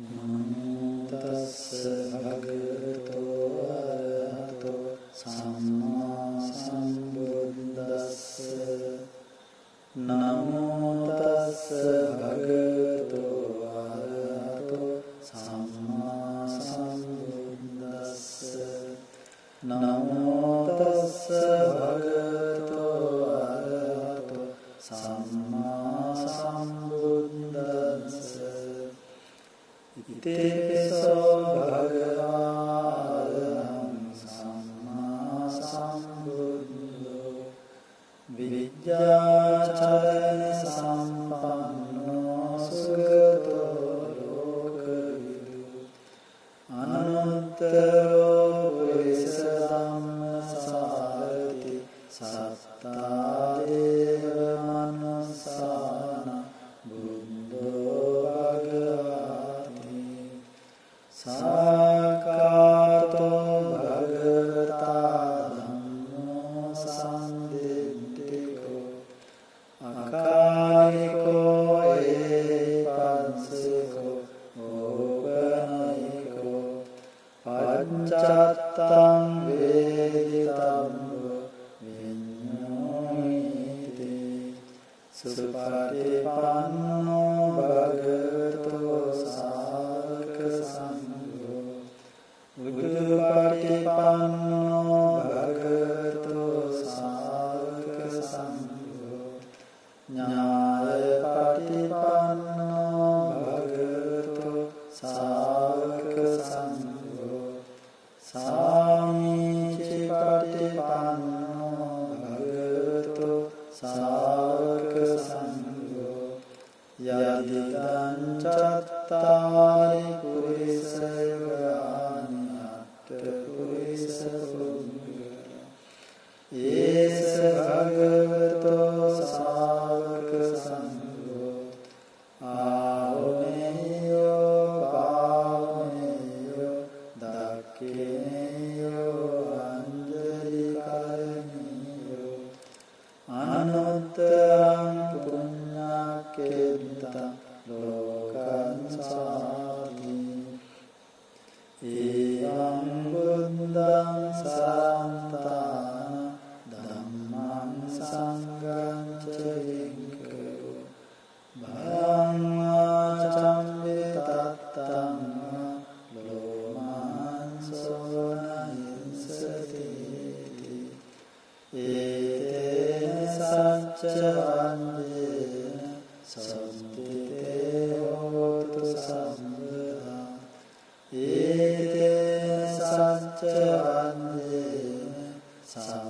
නමෝ තස්ස භගවතෝ අරහතෝ සම්මා ඉතිපිසෝ භගවාදනම් සම්මා සම්බුද්ධෝ විද්‍යාචරණ සම්පන්නෝ සුගතෝ ලෝකවිදු. අනන්තරෝ සකාතෝ භගවතා ධම්මෝ සම්දෙන්තිකෝ අකාරිකෝ ඒ පංසකෝ ඕපනයිකෝ පච්චත්තං වේදිතං විඤ්ඤෝයිති සුපටිපන්නෝ භගවතෝ පටිපන්නෝ භගවතු සාවක සම්බුද්ධ ඒතේන සච්චවන්දේන සම්තිතේ හෝතු සම්බුදා ඒතේන සච්චවන්දේන සම්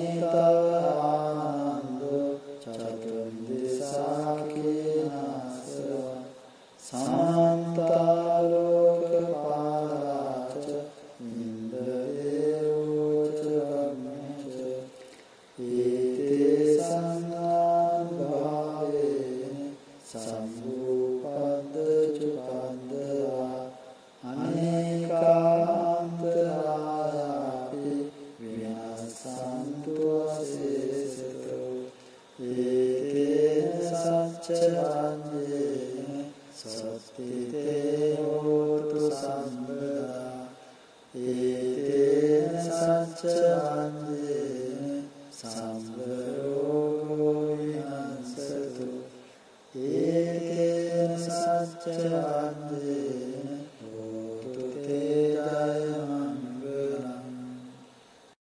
ඒකේන සච්චාන්දේ